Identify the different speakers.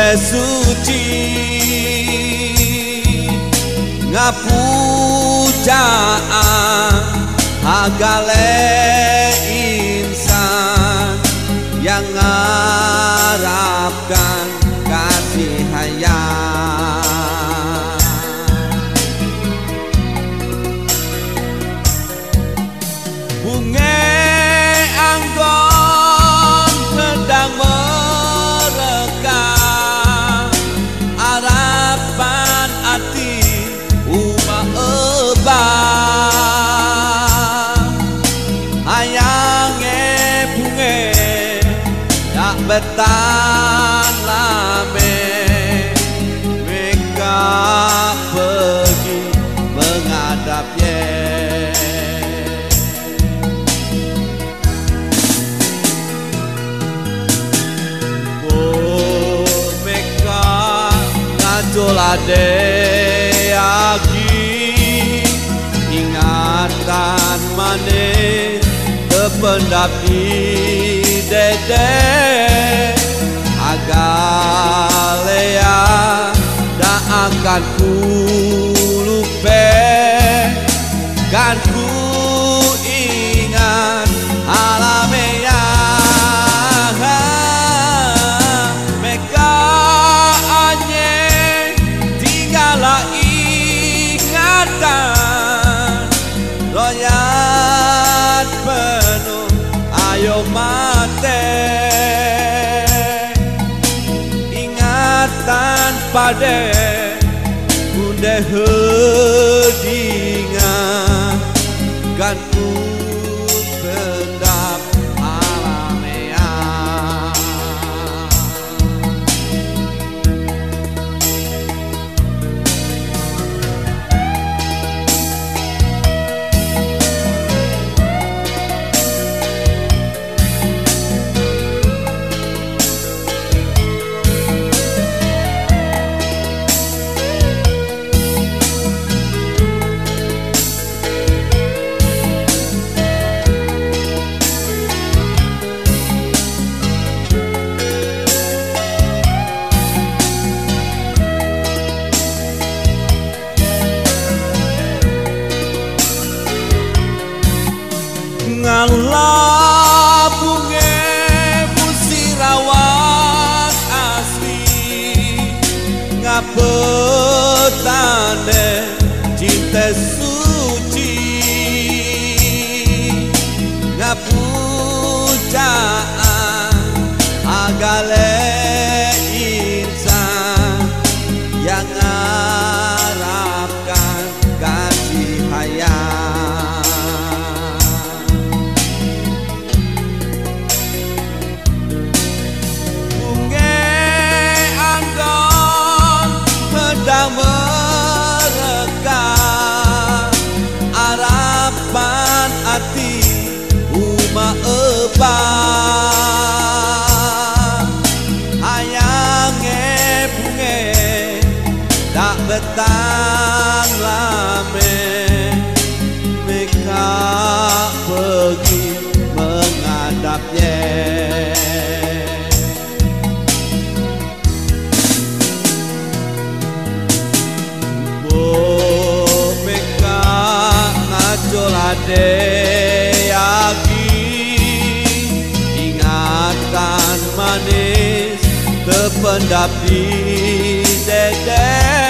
Speaker 1: cinta suci. Ngapujaan agale insan yang mengharapkan kasih hayat bunga tak bertahan lame. Mereka pergi menghadapnya Oh, mereka ngajolade lagi. Ingatan manis terpendam di dede agalea tak akan ku lupa kan ku ingat alamnya Meka anye tinggallah ingatan pade Bunda hedinga gantung ngalah bunga musirawan asli ngapetane cinta suci ngapujaan agale tak betang lame. Mereka pergi menghadapnya. Oh, mereka ngajolade lagi ingatan manis terpendam di dede